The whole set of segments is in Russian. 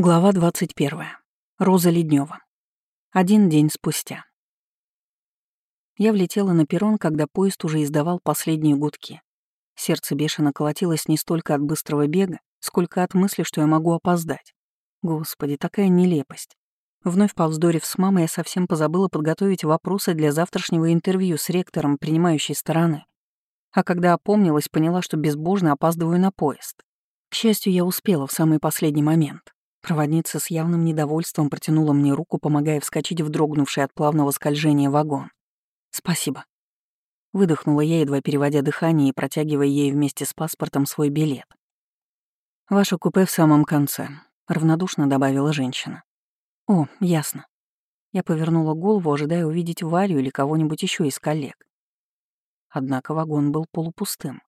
Глава 21. Роза Леднева. Один день спустя. Я влетела на перрон, когда поезд уже издавал последние гудки. Сердце бешено колотилось не столько от быстрого бега, сколько от мысли, что я могу опоздать. Господи, такая нелепость. Вновь повздорив с мамой, я совсем позабыла подготовить вопросы для завтрашнего интервью с ректором принимающей стороны. А когда опомнилась, поняла, что безбожно опаздываю на поезд. К счастью, я успела в самый последний момент. Проводница с явным недовольством протянула мне руку, помогая вскочить в дрогнувший от плавного скольжения вагон. «Спасибо». Выдохнула я, едва переводя дыхание и протягивая ей вместе с паспортом свой билет. «Ваше купе в самом конце», — равнодушно добавила женщина. «О, ясно». Я повернула голову, ожидая увидеть Валю или кого-нибудь еще из коллег. Однако вагон был полупустым.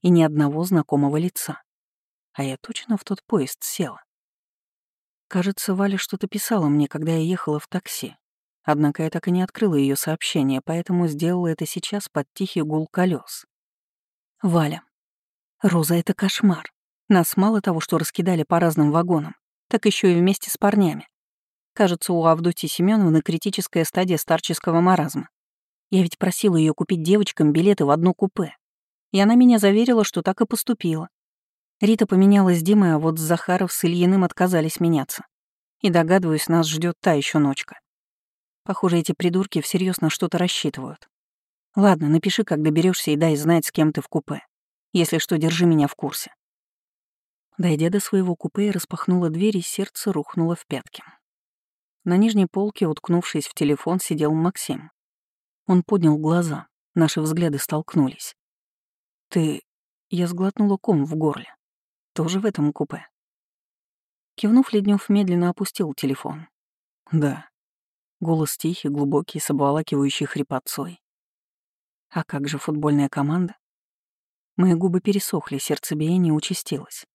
И ни одного знакомого лица. А я точно в тот поезд села. Кажется, Валя что-то писала мне, когда я ехала в такси. Однако я так и не открыла ее сообщение, поэтому сделала это сейчас под тихий гул колес. Валя. Роза — это кошмар. Нас мало того, что раскидали по разным вагонам, так еще и вместе с парнями. Кажется, у Авдотьи Семеновны критическая стадия старческого маразма. Я ведь просила ее купить девочкам билеты в одно купе. И она меня заверила, что так и поступила. Рита поменялась с Димой, а вот Захаров с Ильиным отказались меняться. И догадываюсь, нас ждет та еще ночка. Похоже, эти придурки всерьез на что-то рассчитывают. Ладно, напиши, как доберешься и дай знать, с кем ты в купе. Если что, держи меня в курсе. Дойдя до своего купе, распахнула дверь, и сердце рухнуло в пятки. На нижней полке, уткнувшись в телефон, сидел Максим. Он поднял глаза, наши взгляды столкнулись. «Ты...» Я сглотнула ком в горле. Тоже в этом купе. Кивнув, Леднев медленно опустил телефон. Да. Голос тихий, глубокий, с обволакивающей хрипотцой. А как же футбольная команда? Мои губы пересохли, сердцебиение участилось.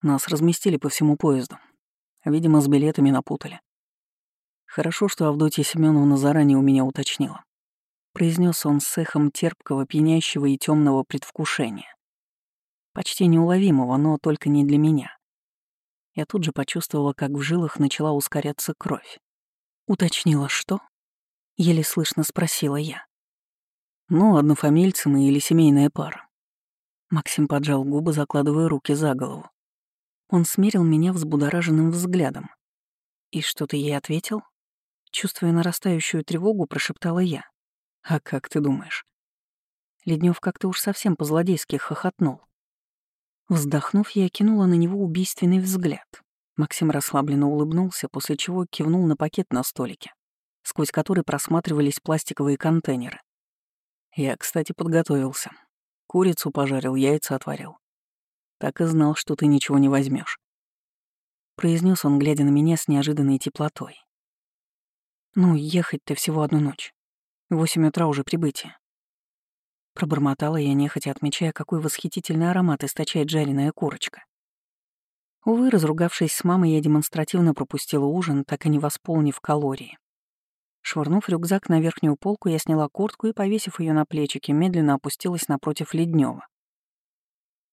Нас разместили по всему поезду. Видимо, с билетами напутали. Хорошо, что Авдотья Семеновна заранее у меня уточнила. Произнес он с эхом терпкого, пьянящего и темного предвкушения почти неуловимого, но только не для меня. Я тут же почувствовала, как в жилах начала ускоряться кровь. Уточнила, что? Еле слышно спросила я. Ну, однофамильцы мы или семейная пара. Максим поджал губы, закладывая руки за голову. Он смерил меня взбудораженным взглядом. И что-то ей ответил? Чувствуя нарастающую тревогу, прошептала я. «А как ты думаешь?» Леднев как-то уж совсем по-злодейски хохотнул. Вздохнув, я кинула на него убийственный взгляд. Максим расслабленно улыбнулся, после чего кивнул на пакет на столике, сквозь который просматривались пластиковые контейнеры. Я, кстати, подготовился. Курицу пожарил, яйца отварил. Так и знал, что ты ничего не возьмешь. произнес он, глядя на меня с неожиданной теплотой. «Ну, ехать-то всего одну ночь. Восемь утра уже прибытие. Пробормотала я, нехотя отмечая, какой восхитительный аромат источает жареная курочка. Увы, разругавшись с мамой, я демонстративно пропустила ужин, так и не восполнив калории. Швырнув рюкзак на верхнюю полку, я сняла куртку и, повесив ее на плечики, медленно опустилась напротив Леднева.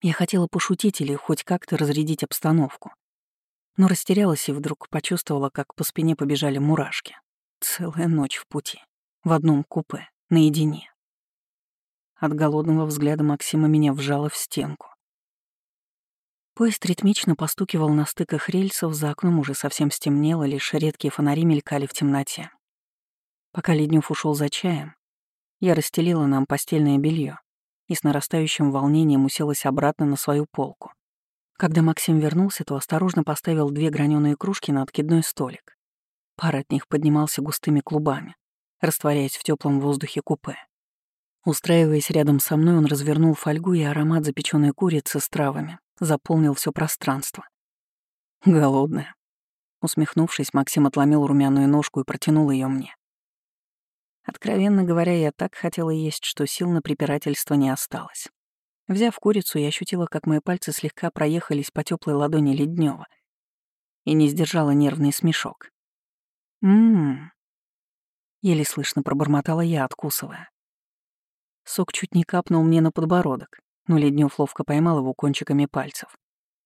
Я хотела пошутить или хоть как-то разрядить обстановку. Но растерялась и вдруг почувствовала, как по спине побежали мурашки. Целая ночь в пути. В одном купе, наедине. От голодного взгляда Максима меня вжало в стенку. Поезд ритмично постукивал на стыках рельсов, за окном уже совсем стемнело, лишь редкие фонари мелькали в темноте. Пока Леднев ушел за чаем, я расстелила нам постельное белье и с нарастающим волнением уселась обратно на свою полку. Когда Максим вернулся, то осторожно поставил две граненые кружки на откидной столик. Пар от них поднимался густыми клубами, растворяясь в теплом воздухе купе. Устраиваясь рядом со мной, он развернул фольгу, и аромат запеченной курицы с травами заполнил все пространство. Голодная. Усмехнувшись, Максим отломил румяную ножку и протянул ее мне. Откровенно говоря, я так хотела есть, что сил на препирательство не осталось. Взяв курицу, я ощутила, как мои пальцы слегка проехались по теплой ладони Леднева и не сдержала нервный смешок. «М-м-м», еле слышно пробормотала я, откусывая. Сок чуть не капнул мне на подбородок, но Леднев ловко поймал его кончиками пальцев,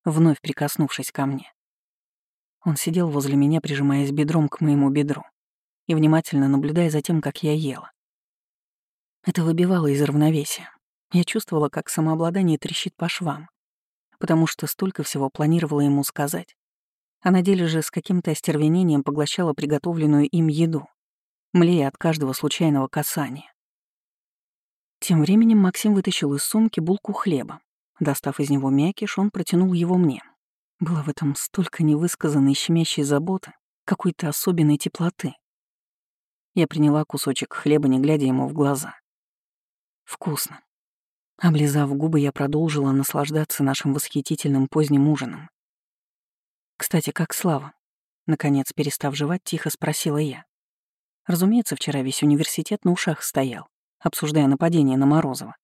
вновь прикоснувшись ко мне. Он сидел возле меня, прижимаясь бедром к моему бедру и внимательно наблюдая за тем, как я ела. Это выбивало из равновесия. Я чувствовала, как самообладание трещит по швам, потому что столько всего планировала ему сказать. А на деле же с каким-то остервенением поглощала приготовленную им еду, млея от каждого случайного касания. Тем временем Максим вытащил из сумки булку хлеба. Достав из него мякиш, он протянул его мне. Было в этом столько невысказанной щемящей заботы, какой-то особенной теплоты. Я приняла кусочек хлеба, не глядя ему в глаза. Вкусно. Облизав губы, я продолжила наслаждаться нашим восхитительным поздним ужином. «Кстати, как Слава?» Наконец, перестав жевать, тихо спросила я. Разумеется, вчера весь университет на ушах стоял, обсуждая нападение на Морозова.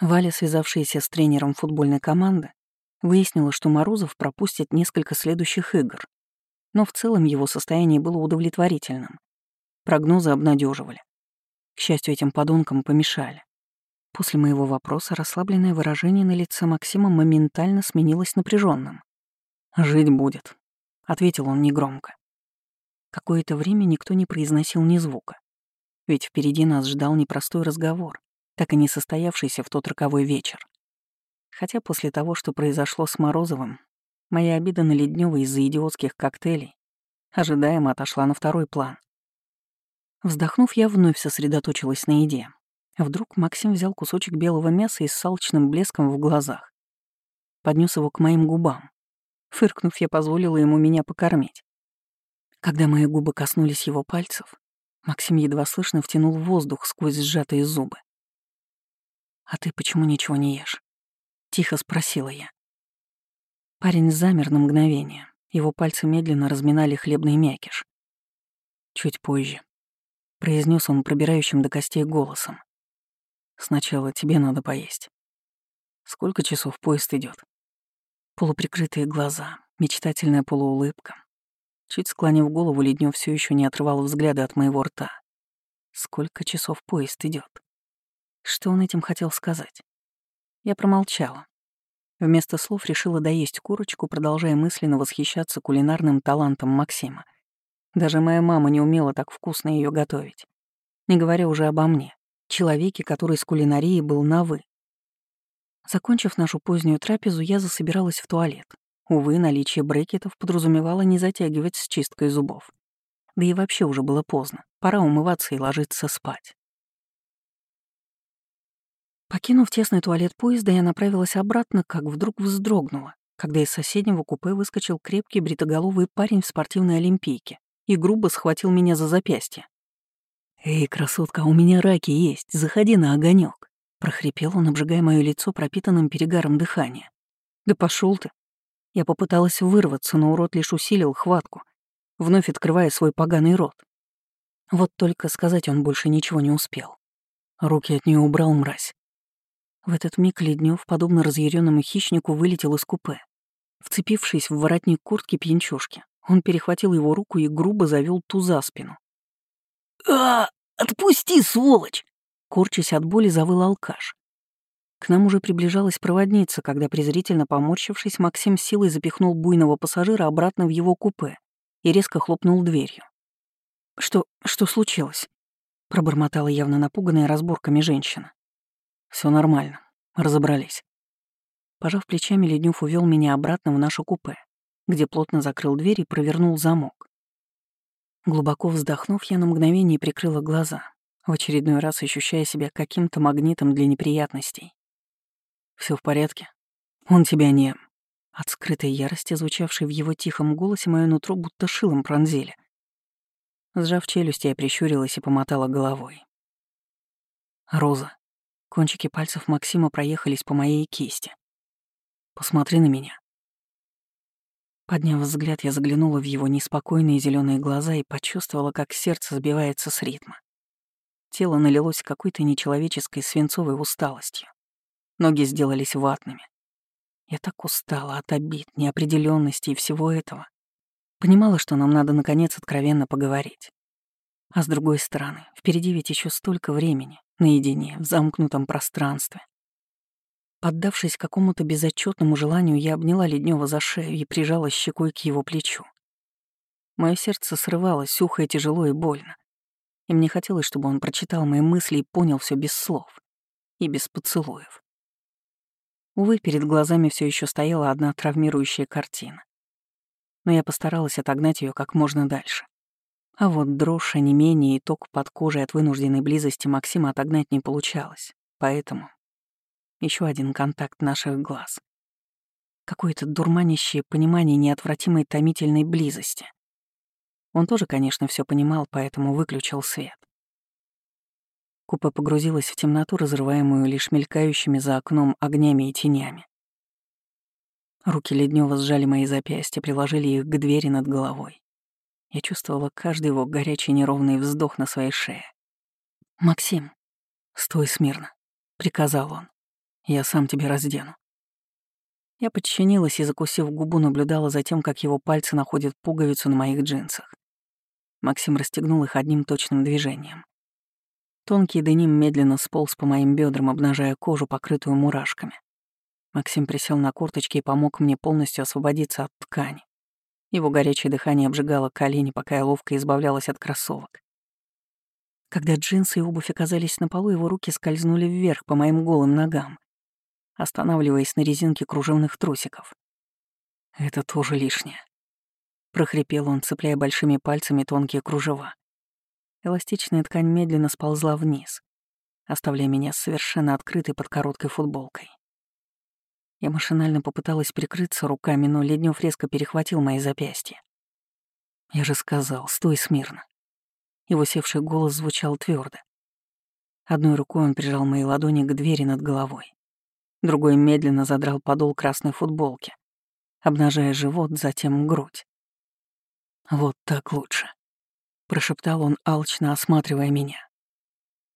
Валя, связавшаяся с тренером футбольной команды, выяснила, что Морозов пропустит несколько следующих игр. Но в целом его состояние было удовлетворительным. Прогнозы обнадеживали. К счастью, этим подонкам помешали. После моего вопроса расслабленное выражение на лице Максима моментально сменилось напряженным. «Жить будет», — ответил он негромко. Какое-то время никто не произносил ни звука. Ведь впереди нас ждал непростой разговор, так и не состоявшийся в тот роковой вечер. Хотя после того, что произошло с Морозовым, моя обида на Леднева из-за идиотских коктейлей ожидаемо отошла на второй план. Вздохнув, я вновь сосредоточилась на еде. Вдруг Максим взял кусочек белого мяса и с салчным блеском в глазах. Поднес его к моим губам. Фыркнув, я позволила ему меня покормить. Когда мои губы коснулись его пальцев, Максим едва слышно втянул воздух сквозь сжатые зубы. «А ты почему ничего не ешь?» — тихо спросила я. Парень замер на мгновение. Его пальцы медленно разминали хлебный мякиш. Чуть позже. Произнес он пробирающим до костей голосом. Сначала тебе надо поесть. Сколько часов поезд идет? Полуприкрытые глаза, мечтательная полуулыбка. Чуть склонив голову, Леднев все еще не отрывал взгляда от моего рта. Сколько часов поезд идет? Что он этим хотел сказать? Я промолчала. Вместо слов решила доесть курочку, продолжая мысленно восхищаться кулинарным талантом Максима. Даже моя мама не умела так вкусно ее готовить. Не говоря уже обо мне человеке, который с кулинарией был на «вы». Закончив нашу позднюю трапезу, я засобиралась в туалет. Увы, наличие брекетов подразумевало не затягивать с чисткой зубов. Да и вообще уже было поздно. Пора умываться и ложиться спать. Покинув тесный туалет поезда, я направилась обратно, как вдруг вздрогнула, когда из соседнего купе выскочил крепкий бритоголовый парень в спортивной олимпийке и грубо схватил меня за запястье. «Эй, красотка, у меня раки есть, заходи на огонек, прохрипел он, обжигая мое лицо пропитанным перегаром дыхания. «Да пошел ты!» Я попыталась вырваться, но урод лишь усилил хватку, вновь открывая свой поганый рот. Вот только сказать он больше ничего не успел. Руки от нее убрал мразь. В этот миг Леднев, подобно разъяренному хищнику, вылетел из купе. Вцепившись в воротник куртки пьянчушки, он перехватил его руку и грубо завел ту за спину. «А, отпусти, сволочь!» Корчась от боли, завыл алкаш. К нам уже приближалась проводница, когда, презрительно поморщившись, Максим силой запихнул буйного пассажира обратно в его купе и резко хлопнул дверью. «Что... что случилось?» — пробормотала явно напуганная разборками женщина. Все нормально. Разобрались». Пожав плечами, Леднев увел меня обратно в наше купе, где плотно закрыл дверь и провернул замок. Глубоко вздохнув, я на мгновение прикрыла глаза, в очередной раз ощущая себя каким-то магнитом для неприятностей. Все в порядке? Он тебя не...» От скрытой ярости, звучавшей в его тихом голосе, мое нутро будто шилом пронзили. Сжав челюсти, я прищурилась и помотала головой. «Роза». Кончики пальцев Максима проехались по моей кисти. «Посмотри на меня. Подняв взгляд, я заглянула в его неспокойные зеленые глаза и почувствовала, как сердце сбивается с ритма. Тело налилось какой-то нечеловеческой свинцовой усталостью. Ноги сделались ватными. Я так устала от обид, неопределенности и всего этого. Понимала, что нам надо наконец откровенно поговорить. А с другой стороны, впереди ведь еще столько времени, наедине, в замкнутом пространстве. Поддавшись какому-то безотчетному желанию, я обняла Леднева за шею и прижала щекой к его плечу. Мое сердце срывалось, ухо тяжело и больно. И мне хотелось, чтобы он прочитал мои мысли и понял все без слов и без поцелуев. Увы, перед глазами все еще стояла одна травмирующая картина. Но я постаралась отогнать ее как можно дальше. А вот дрожь, онемение и ток под кожей от вынужденной близости Максима отогнать не получалось. Поэтому еще один контакт наших глаз. Какое-то дурманящее понимание неотвратимой томительной близости. Он тоже, конечно, все понимал, поэтому выключил свет. Купа погрузилась в темноту, разрываемую лишь мелькающими за окном огнями и тенями. Руки Леднева сжали мои запястья, приложили их к двери над головой. Я чувствовала каждый его горячий неровный вздох на своей шее. «Максим, стой смирно», — приказал он. «Я сам тебя раздену». Я подчинилась и, закусив губу, наблюдала за тем, как его пальцы находят пуговицу на моих джинсах. Максим расстегнул их одним точным движением. Тонкий деним медленно сполз по моим бедрам, обнажая кожу, покрытую мурашками. Максим присел на корточки и помог мне полностью освободиться от ткани. Его горячее дыхание обжигало колени, пока я ловко избавлялась от кроссовок. Когда джинсы и обувь оказались на полу, его руки скользнули вверх по моим голым ногам, останавливаясь на резинке кружевных трусиков. «Это тоже лишнее», — прохрипел он, цепляя большими пальцами тонкие кружева. Эластичная ткань медленно сползла вниз, оставляя меня совершенно открытой под короткой футболкой. Я машинально попыталась прикрыться руками, но Леднев резко перехватил мои запястья. Я же сказал, стой смирно. Его севший голос звучал твердо. Одной рукой он прижал мои ладони к двери над головой. Другой медленно задрал подол красной футболки, обнажая живот, затем грудь. Вот так лучше прошептал он, алчно осматривая меня.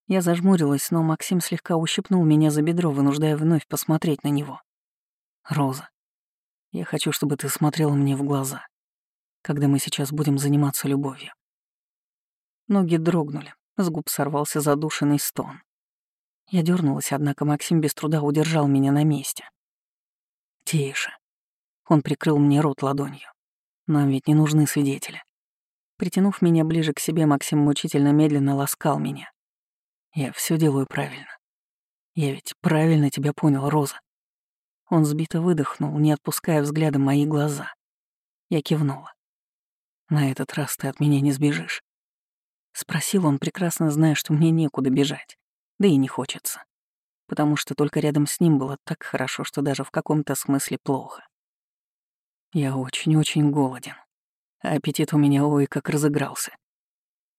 Я зажмурилась, но Максим слегка ущипнул меня за бедро, вынуждая вновь посмотреть на него. «Роза, я хочу, чтобы ты смотрела мне в глаза, когда мы сейчас будем заниматься любовью». Ноги дрогнули, с губ сорвался задушенный стон. Я дернулась, однако Максим без труда удержал меня на месте. «Тише». Он прикрыл мне рот ладонью. «Нам ведь не нужны свидетели. Притянув меня ближе к себе, Максим мучительно медленно ласкал меня. Я все делаю правильно. Я ведь правильно тебя понял, Роза. Он сбито выдохнул, не отпуская взглядом мои глаза. Я кивнула. На этот раз ты от меня не сбежишь. Спросил он, прекрасно зная, что мне некуда бежать. Да и не хочется. Потому что только рядом с ним было так хорошо, что даже в каком-то смысле плохо. Я очень-очень голоден аппетит у меня ой как разыгрался.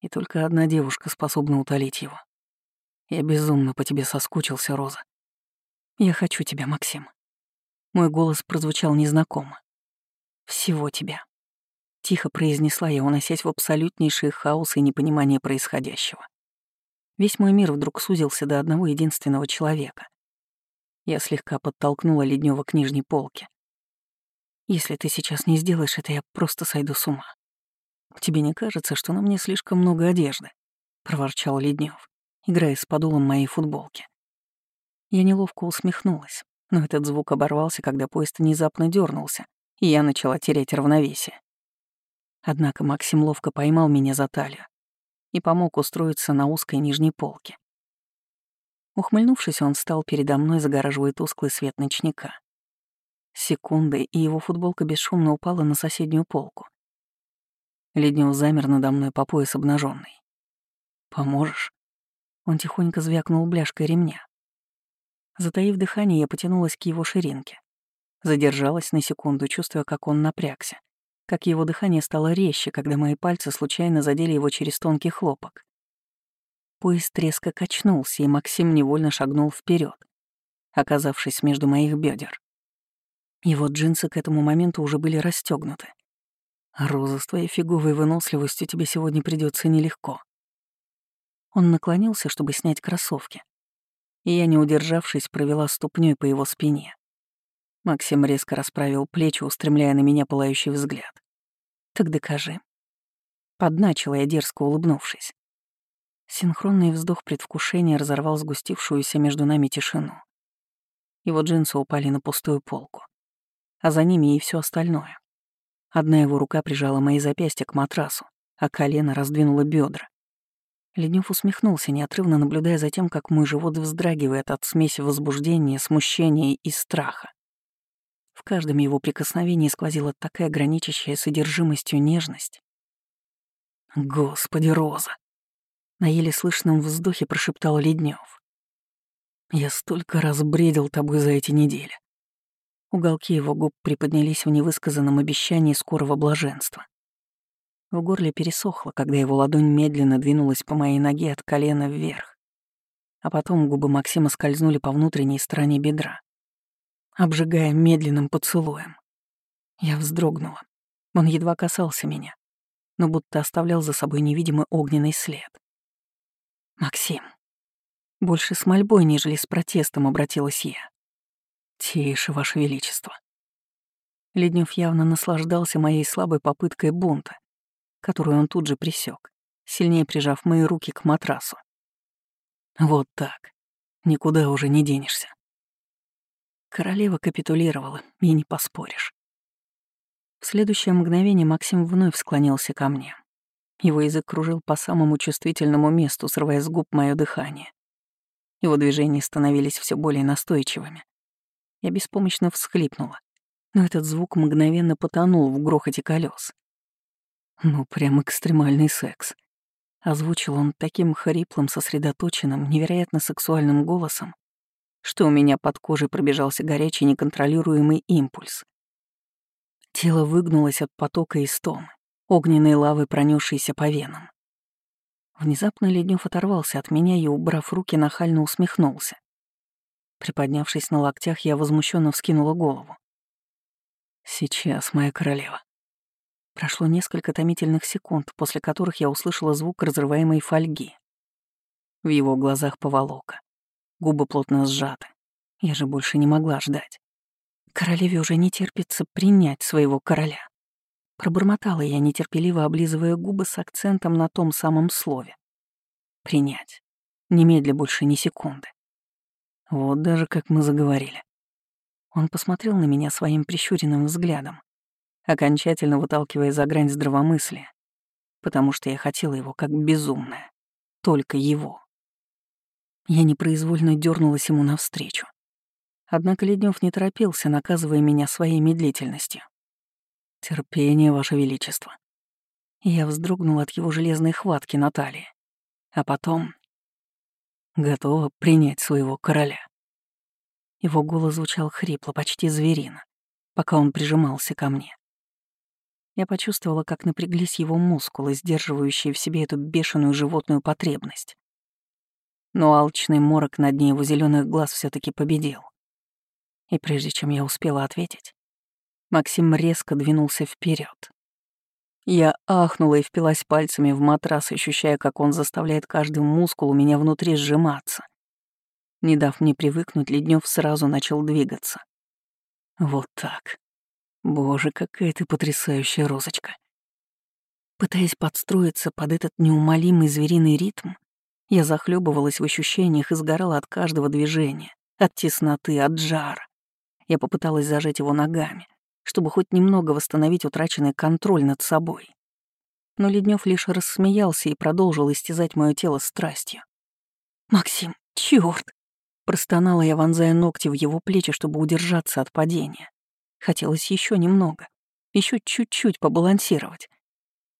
И только одна девушка способна утолить его. Я безумно по тебе соскучился, Роза. Я хочу тебя, Максим. Мой голос прозвучал незнакомо. Всего тебя. Тихо произнесла я, уносясь в абсолютнейший хаос и непонимание происходящего. Весь мой мир вдруг сузился до одного единственного человека. Я слегка подтолкнула Леднева к нижней полке. Если ты сейчас не сделаешь это, я просто сойду с ума. Тебе не кажется, что на мне слишком много одежды? проворчал Леднев, играя с подулом моей футболки. Я неловко усмехнулась, но этот звук оборвался, когда поезд внезапно дернулся, и я начала терять равновесие. Однако Максим ловко поймал меня за талию и помог устроиться на узкой нижней полке. Ухмыльнувшись, он встал передо мной, загораживая тусклый свет ночника. Секунды, и его футболка бесшумно упала на соседнюю полку. Леднев замер надо мной по пояс обнаженный. «Поможешь?» Он тихонько звякнул бляшкой ремня. Затаив дыхание, я потянулась к его ширинке. Задержалась на секунду, чувствуя, как он напрягся, как его дыхание стало резче, когда мои пальцы случайно задели его через тонкий хлопок. Поезд резко качнулся, и Максим невольно шагнул вперед, оказавшись между моих бедер. Его джинсы к этому моменту уже были расстегнуты. «Роза, с твоей фиговой выносливостью тебе сегодня придется нелегко». Он наклонился, чтобы снять кроссовки. И я, не удержавшись, провела ступней по его спине. Максим резко расправил плечи, устремляя на меня пылающий взгляд. «Так докажи». Подначила я, дерзко улыбнувшись. Синхронный вздох предвкушения разорвал сгустившуюся между нами тишину. Его джинсы упали на пустую полку, а за ними и все остальное. Одна его рука прижала мои запястья к матрасу, а колено раздвинуло бедра. Леднев усмехнулся, неотрывно наблюдая за тем, как мой живот вздрагивает от смеси возбуждения, смущения и страха. В каждом его прикосновении сквозила такая граничащая содержимостью нежность. «Господи, Роза!» На еле слышном вздохе прошептал Леднев. «Я столько раз бредил тобой за эти недели». Уголки его губ приподнялись в невысказанном обещании скорого блаженства. В горле пересохло, когда его ладонь медленно двинулась по моей ноге от колена вверх. А потом губы Максима скользнули по внутренней стороне бедра, обжигая медленным поцелуем. Я вздрогнула. Он едва касался меня, но будто оставлял за собой невидимый огненный след. «Максим». Больше с мольбой, нежели с протестом обратилась я. «Тише, Ваше Величество». Леднев явно наслаждался моей слабой попыткой бунта, которую он тут же присек, сильнее прижав мои руки к матрасу. Вот так. Никуда уже не денешься. Королева капитулировала, и не поспоришь. В следующее мгновение Максим вновь склонился ко мне. Его язык кружил по самому чувствительному месту, срывая с губ мое дыхание. Его движения становились все более настойчивыми. Я беспомощно всхлипнула, но этот звук мгновенно потонул в грохоте колес. Ну, прям экстремальный секс. Озвучил он таким хриплым, сосредоточенным, невероятно сексуальным голосом, что у меня под кожей пробежался горячий неконтролируемый импульс. Тело выгнулось от потока истомы, огненной лавы, пронесшейся по венам. Внезапно Леднев оторвался от меня и, убрав руки, нахально усмехнулся. Приподнявшись на локтях, я возмущенно вскинула голову. «Сейчас, моя королева», Прошло несколько томительных секунд, после которых я услышала звук разрываемой фольги. В его глазах поволока. Губы плотно сжаты. Я же больше не могла ждать. Королеве уже не терпится принять своего короля. Пробормотала я, нетерпеливо облизывая губы с акцентом на том самом слове. Принять. Немедля больше ни секунды. Вот даже как мы заговорили. Он посмотрел на меня своим прищуренным взглядом, окончательно выталкивая за грань здравомыслия, потому что я хотела его как безумная. Только его. Я непроизвольно дернулась ему навстречу. Однако Леднев не торопился, наказывая меня своей медлительностью. «Терпение, Ваше Величество». Я вздрогнула от его железной хватки на талии. А потом... Готова принять своего короля. Его голос звучал хрипло, почти зверино, пока он прижимался ко мне. Я почувствовала, как напряглись его мускулы, сдерживающие в себе эту бешеную животную потребность. Но алчный морок на дне его зеленых глаз все таки победил. И прежде чем я успела ответить, Максим резко двинулся вперед. Я ахнула и впилась пальцами в матрас, ощущая, как он заставляет каждый мускул у меня внутри сжиматься. Не дав мне привыкнуть, Леднев сразу начал двигаться. Вот так. Боже, какая ты потрясающая розочка. Пытаясь подстроиться под этот неумолимый звериный ритм, я захлебывалась в ощущениях и сгорала от каждого движения, от тесноты, от жара. Я попыталась зажать его ногами, чтобы хоть немного восстановить утраченный контроль над собой. Но Леднев лишь рассмеялся и продолжил истязать мое тело страстью. «Максим, чёрт!» Простонала я, вонзая ногти в его плечи, чтобы удержаться от падения. Хотелось еще немного, еще чуть-чуть побалансировать.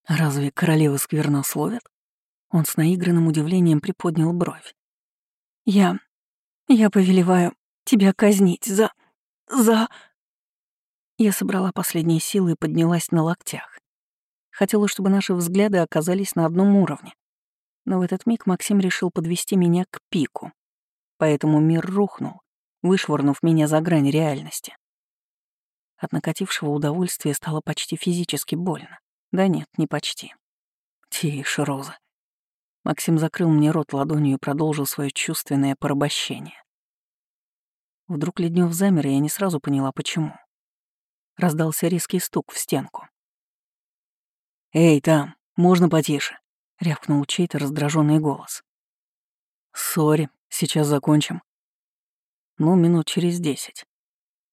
Разве королевы сквернословят? Он с наигранным удивлением приподнял бровь. Я... я повелеваю тебя казнить за... за... Я собрала последние силы и поднялась на локтях. Хотела, чтобы наши взгляды оказались на одном уровне. Но в этот миг Максим решил подвести меня к пику. Поэтому мир рухнул, вышвырнув меня за грань реальности. От накатившего удовольствия стало почти физически больно. Да нет, не почти. Тише, Роза. Максим закрыл мне рот ладонью и продолжил свое чувственное порабощение. Вдруг Леднев замер, и я не сразу поняла, почему. Раздался резкий стук в стенку. «Эй, там, можно потише?» — рявкнул чей-то раздраженный голос. «Сори, сейчас закончим». Ну, минут через десять,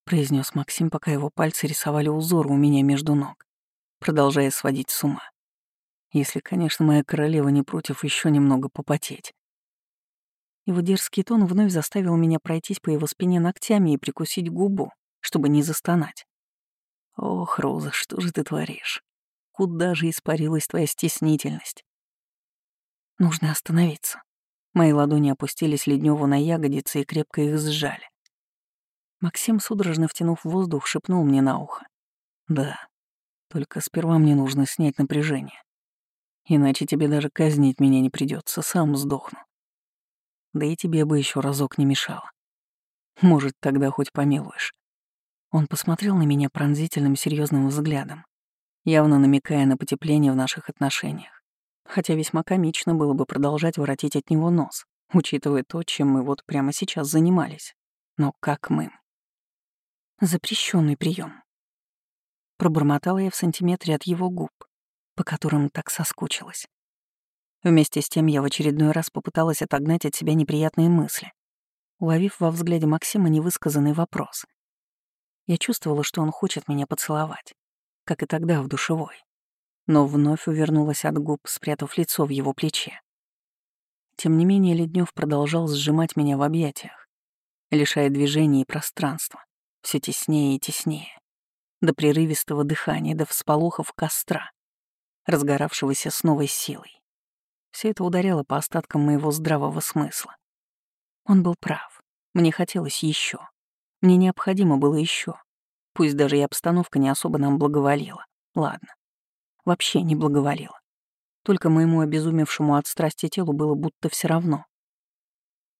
произнес Максим, пока его пальцы рисовали узор у меня между ног, продолжая сводить с ума. Если, конечно, моя королева не против еще немного попотеть. Его дерзкий тон вновь заставил меня пройтись по его спине ногтями и прикусить губу, чтобы не застонать. «Ох, Роза, что же ты творишь? Куда же испарилась твоя стеснительность?» «Нужно остановиться». Мои ладони опустились Ледневу на ягодицы и крепко их сжали. Максим, судорожно втянув воздух, шепнул мне на ухо. «Да, только сперва мне нужно снять напряжение. Иначе тебе даже казнить меня не придется, сам сдохну. Да и тебе бы еще разок не мешало. Может, тогда хоть помилуешь. Он посмотрел на меня пронзительным серьезным взглядом, явно намекая на потепление в наших отношениях. Хотя весьма комично было бы продолжать воротить от него нос, учитывая то, чем мы вот прямо сейчас занимались. Но как мы? Запрещенный прием. Пробормотала я в сантиметре от его губ, по которым так соскучилась. Вместе с тем я в очередной раз попыталась отогнать от себя неприятные мысли, уловив во взгляде Максима невысказанный вопрос. Я чувствовала, что он хочет меня поцеловать, как и тогда в душевой, но вновь увернулась от губ, спрятав лицо в его плече. Тем не менее, Леднев продолжал сжимать меня в объятиях, лишая движения и пространства, все теснее и теснее, до прерывистого дыхания, до всполохов костра, разгоравшегося с новой силой. Все это ударяло по остаткам моего здравого смысла. Он был прав. Мне хотелось еще. Мне необходимо было еще. Пусть даже и обстановка не особо нам благоволила. Ладно. Вообще не благоволила. Только моему обезумевшему от страсти телу было будто все равно.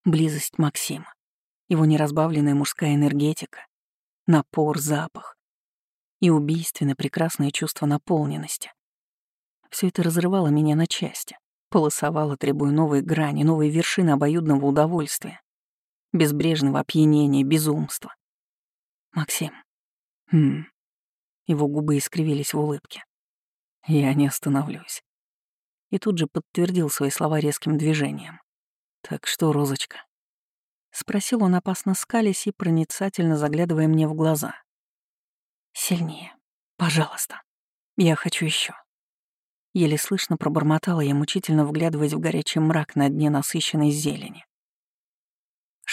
Близость Максима, его неразбавленная мужская энергетика, напор, запах и убийственно прекрасное чувство наполненности. Все это разрывало меня на части, Полосовала, требуя новой грани, новой вершины обоюдного удовольствия. Безбрежного опьянения, безумства. Максим. Хм. Его губы искривились в улыбке. Я не остановлюсь. И тут же подтвердил свои слова резким движением. Так что, Розочка? Спросил он опасно скалясь и проницательно заглядывая мне в глаза. Сильнее. Пожалуйста. Я хочу еще. Еле слышно пробормотала я, мучительно вглядываясь в горячий мрак на дне насыщенной зелени.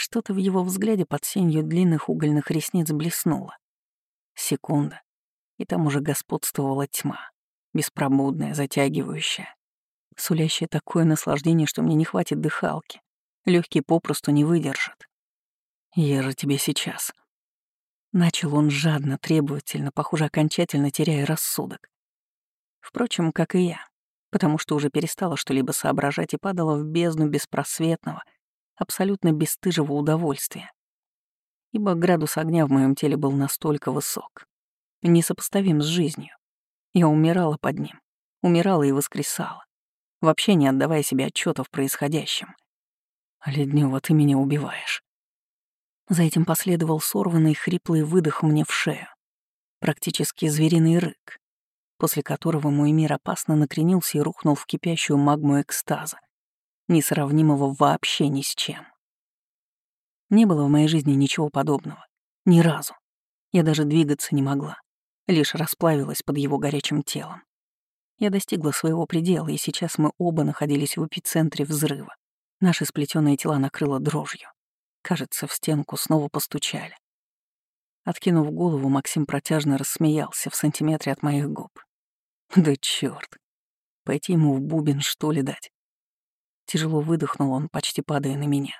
Что-то в его взгляде под сенью длинных угольных ресниц блеснуло. Секунда, и там уже господствовала тьма, беспробудная, затягивающая, сулящая такое наслаждение, что мне не хватит дыхалки, легкие попросту не выдержат. «Я же тебе сейчас». Начал он жадно, требовательно, похоже, окончательно теряя рассудок. Впрочем, как и я, потому что уже перестала что-либо соображать и падала в бездну беспросветного, абсолютно бесстыжего удовольствия. Ибо градус огня в моем теле был настолько высок, несопоставим с жизнью. Я умирала под ним, умирала и воскресала, вообще не отдавая себе отчета в происходящем. «Леднева, ты меня убиваешь». За этим последовал сорванный хриплый выдох мне в шею, практически звериный рык после которого мой мир опасно накренился и рухнул в кипящую магму экстаза, несравнимого вообще ни с чем. Не было в моей жизни ничего подобного. Ни разу. Я даже двигаться не могла. Лишь расплавилась под его горячим телом. Я достигла своего предела, и сейчас мы оба находились в эпицентре взрыва. Наши сплетенные тела накрыло дрожью. Кажется, в стенку снова постучали. Откинув голову, Максим протяжно рассмеялся в сантиметре от моих губ. Да чёрт. Пойти ему в бубен, что ли, дать? Тяжело выдохнул он, почти падая на меня,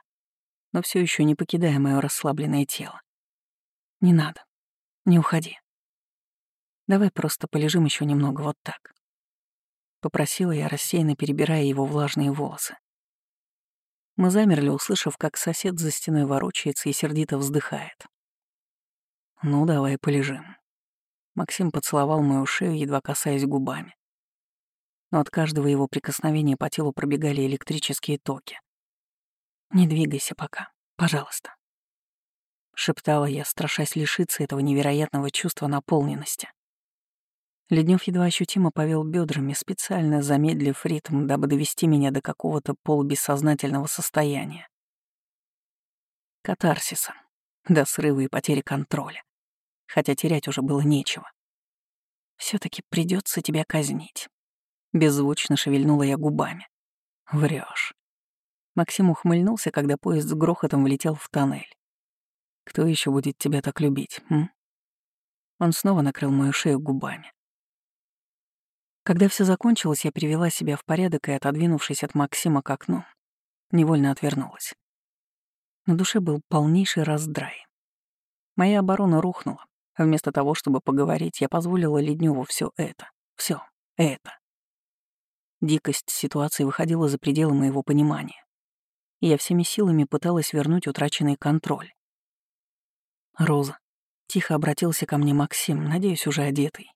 но все еще не покидая мое расслабленное тело. Не надо. Не уходи. Давай просто полежим еще немного вот так. Попросила я, рассеянно перебирая его влажные волосы. Мы замерли, услышав, как сосед за стеной ворочается и сердито вздыхает. «Ну, давай полежим», Максим поцеловал мою шею, едва касаясь губами. Но от каждого его прикосновения по телу пробегали электрические токи. «Не двигайся пока, пожалуйста», — шептала я, страшась лишиться этого невероятного чувства наполненности. Леднев едва ощутимо повел бедрами, специально замедлив ритм, дабы довести меня до какого-то полубессознательного состояния. Катарсиса, до срыва и потери контроля. Хотя терять уже было нечего. все таки придется тебя казнить. Беззвучно шевельнула я губами. Врешь. Максим ухмыльнулся, когда поезд с грохотом влетел в тоннель. Кто еще будет тебя так любить, м? Он снова накрыл мою шею губами. Когда все закончилось, я привела себя в порядок и, отодвинувшись от Максима к окну, невольно отвернулась. На душе был полнейший раздрай. Моя оборона рухнула. Вместо того, чтобы поговорить, я позволила Ледневу все это. все это. Дикость ситуации выходила за пределы моего понимания. Я всеми силами пыталась вернуть утраченный контроль. «Роза», — тихо обратился ко мне Максим, надеюсь, уже одетый.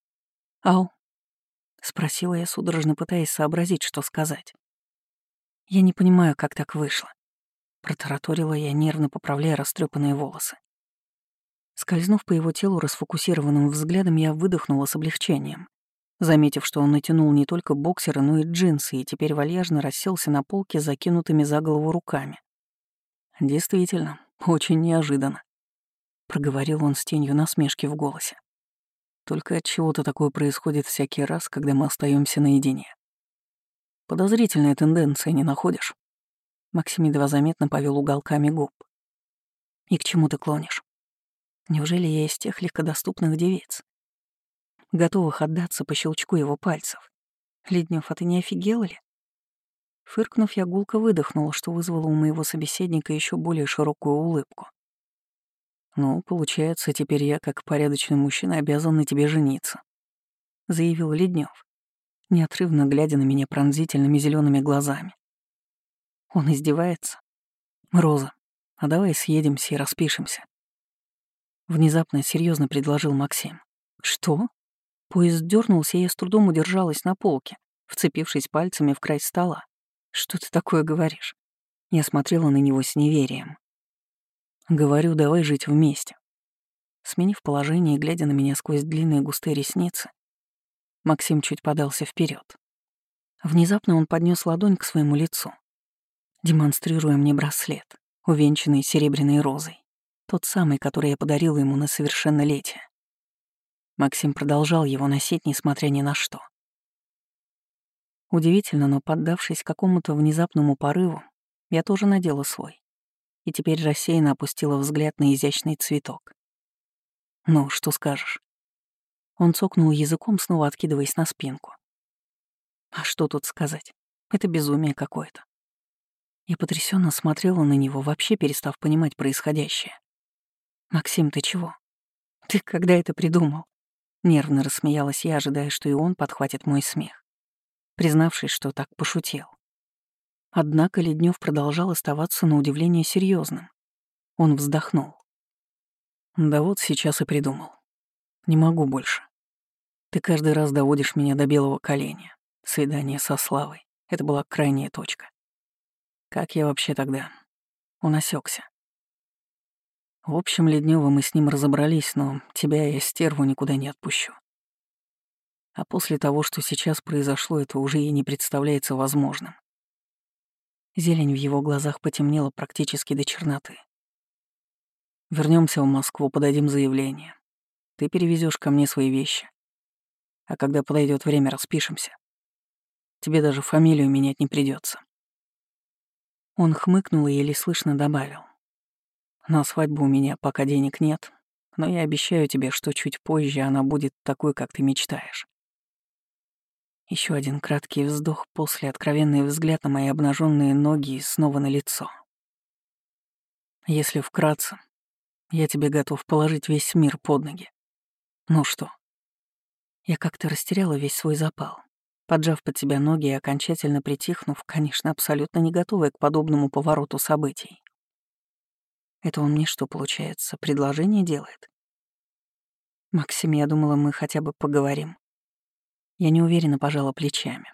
«Ау?» — спросила я, судорожно пытаясь сообразить, что сказать. «Я не понимаю, как так вышло», — протараторила я, нервно поправляя растрепанные волосы. Скользнув по его телу расфокусированным взглядом, я выдохнула с облегчением заметив, что он натянул не только боксеры, но и джинсы, и теперь вальяжно расселся на полке с закинутыми за голову руками. «Действительно, очень неожиданно», — проговорил он с тенью насмешки в голосе. «Только от чего-то такое происходит всякий раз, когда мы остаемся наедине. Подозрительная тенденция, не находишь?» Максим едва заметно повел уголками губ. «И к чему ты клонишь? Неужели я из тех легкодоступных девиц, готовых отдаться по щелчку его пальцев. Леднев, а ты не офигел ли? Фыркнув, я гулко выдохнула, что вызвало у моего собеседника еще более широкую улыбку. «Ну, получается, теперь я, как порядочный мужчина, обязан на тебе жениться», — заявил Леднев, неотрывно глядя на меня пронзительными зелеными глазами. Он издевается. «Роза, а давай съедемся и распишемся». Внезапно серьезно предложил Максим. «Что?» Поезд дернулся, и я с трудом удержалась на полке, вцепившись пальцами в край стола. «Что ты такое говоришь?» Я смотрела на него с неверием. «Говорю, давай жить вместе». Сменив положение и глядя на меня сквозь длинные густые ресницы, Максим чуть подался вперед. Внезапно он поднес ладонь к своему лицу, демонстрируя мне браслет, увенчанный серебряной розой, тот самый, который я подарила ему на совершеннолетие. Максим продолжал его носить, несмотря ни на что. Удивительно, но поддавшись какому-то внезапному порыву, я тоже надела свой. И теперь рассеянно опустила взгляд на изящный цветок. «Ну, что скажешь?» Он цокнул языком, снова откидываясь на спинку. «А что тут сказать? Это безумие какое-то». Я потрясенно смотрела на него, вообще перестав понимать происходящее. «Максим, ты чего? Ты когда это придумал?» Нервно рассмеялась я, ожидая, что и он подхватит мой смех, признавшись, что так пошутил. Однако Леднев продолжал оставаться на удивление серьезным. Он вздохнул. «Да вот сейчас и придумал. Не могу больше. Ты каждый раз доводишь меня до белого коленя. Свидание со Славой. Это была крайняя точка. Как я вообще тогда? Он осекся. В общем, Леднева мы с ним разобрались, но тебя я, стерву, никуда не отпущу. А после того, что сейчас произошло, это уже и не представляется возможным. Зелень в его глазах потемнела практически до черноты. Вернемся в Москву, подадим заявление. Ты перевезешь ко мне свои вещи. А когда подойдет время, распишемся. Тебе даже фамилию менять не придется. Он хмыкнул и еле слышно добавил. На свадьбу у меня пока денег нет, но я обещаю тебе, что чуть позже она будет такой, как ты мечтаешь. Еще один краткий вздох, после откровенный взгляд на мои обнаженные ноги и снова на лицо. Если вкратце, я тебе готов положить весь мир под ноги. Ну что? Я как-то растеряла весь свой запал, поджав под себя ноги и окончательно притихнув, конечно, абсолютно не готовая к подобному повороту событий. Это он мне что, получается, предложение делает? Максим, я думала, мы хотя бы поговорим. Я неуверенно пожала плечами.